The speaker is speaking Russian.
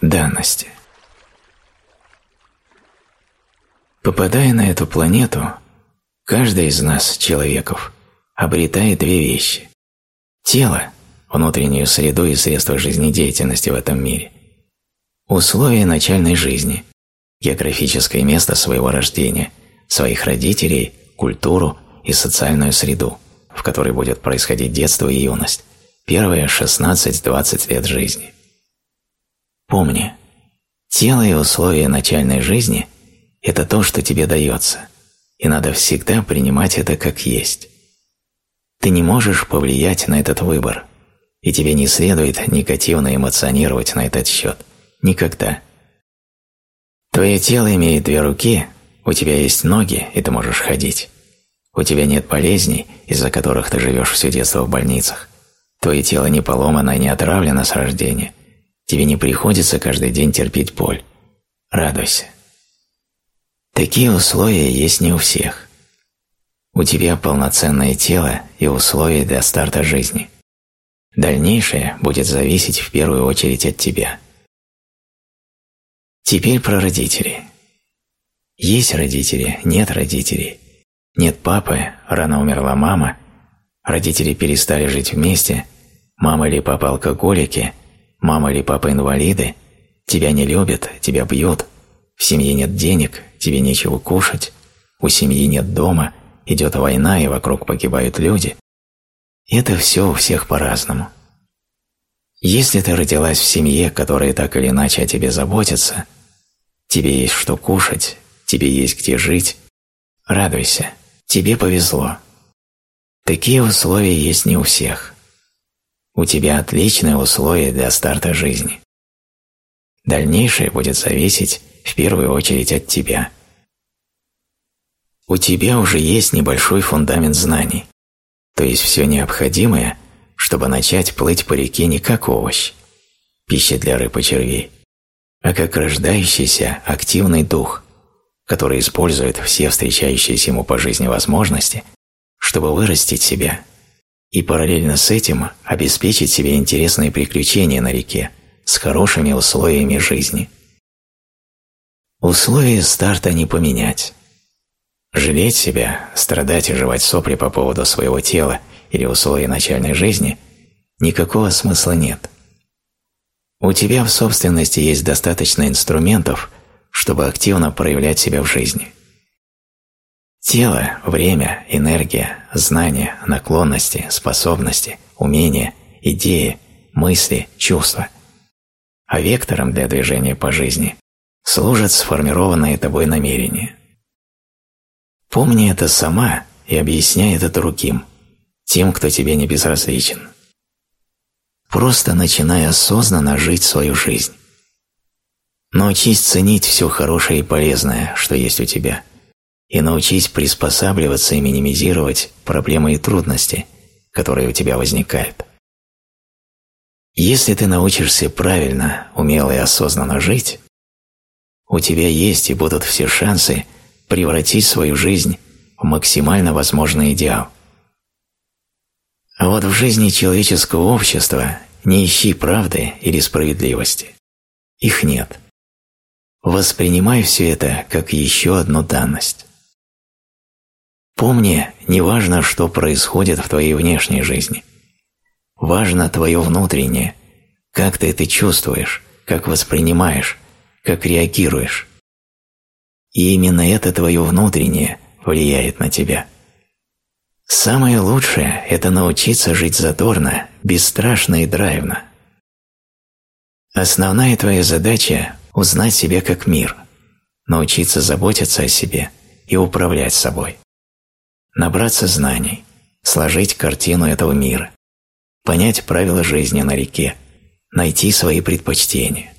данности. Попадая на эту планету, каждый из нас, человеков, обретает две вещи. Тело, внутреннюю среду и средства жизнедеятельности в этом мире. Условия начальной жизни, географическое место своего рождения, своих родителей, культуру и социальную среду, в которой будет происходить детство и юность, первые 16-20 лет жизни. Помни, тело и условия начальной жизни – это то, что тебе дается, и надо всегда принимать это как есть. Ты не можешь повлиять на этот выбор, и тебе не следует негативно эмоционировать на этот счет. Никогда. Твое тело имеет две руки, у тебя есть ноги, и ты можешь ходить. У тебя нет болезней, из-за которых ты живешь все детство в больницах. Твое тело не поломано и не отравлено с рождения. Тебе не приходится каждый день терпеть боль. Радуйся. Такие условия есть не у всех. У тебя полноценное тело и условия для старта жизни. Дальнейшее будет зависеть в первую очередь от тебя. Теперь про родителей. Есть родители, нет родителей. Нет папы, рано умерла мама, родители перестали жить вместе, мама или папа алкоголики – Мама или папа инвалиды, тебя не любят, тебя бьют, в семье нет денег, тебе нечего кушать, у семьи нет дома, идет война и вокруг погибают люди. Это все у всех по-разному. Если ты родилась в семье, которая так или иначе о тебе заботится, тебе есть что кушать, тебе есть где жить, радуйся, тебе повезло. Такие условия есть не у всех. У тебя отличные условия для старта жизни. Дальнейшее будет зависеть в первую очередь от тебя. У тебя уже есть небольшой фундамент знаний, то есть все необходимое, чтобы начать плыть по реке не как овощ, пища для рыб и червей, а как рождающийся активный дух, который использует все встречающиеся ему по жизни возможности, чтобы вырастить себя и параллельно с этим обеспечить себе интересные приключения на реке с хорошими условиями жизни. Условия старта не поменять. Жалеть себя, страдать и жевать сопли по поводу своего тела или условий начальной жизни никакого смысла нет. У тебя в собственности есть достаточно инструментов, чтобы активно проявлять себя в жизни – Тело, время, энергия, знания, наклонности, способности, умения, идеи, мысли, чувства. А вектором для движения по жизни служат сформированные тобой намерения. Помни это сама и объясняй это другим, тем, кто тебе не безразличен. Просто начинай осознанно жить свою жизнь. Научись ценить все хорошее и полезное, что есть у тебя – и научись приспосабливаться и минимизировать проблемы и трудности, которые у тебя возникают. Если ты научишься правильно, умело и осознанно жить, у тебя есть и будут все шансы превратить свою жизнь в максимально возможный идеал. А вот в жизни человеческого общества не ищи правды или справедливости. Их нет. Воспринимай все это как еще одну данность. Помни, не важно, что происходит в твоей внешней жизни. Важно твое внутреннее, как ты это чувствуешь, как воспринимаешь, как реагируешь. И именно это твое внутреннее влияет на тебя. Самое лучшее – это научиться жить задорно, бесстрашно и драйвно. Основная твоя задача – узнать себя как мир, научиться заботиться о себе и управлять собой набраться знаний, сложить картину этого мира, понять правила жизни на реке, найти свои предпочтения.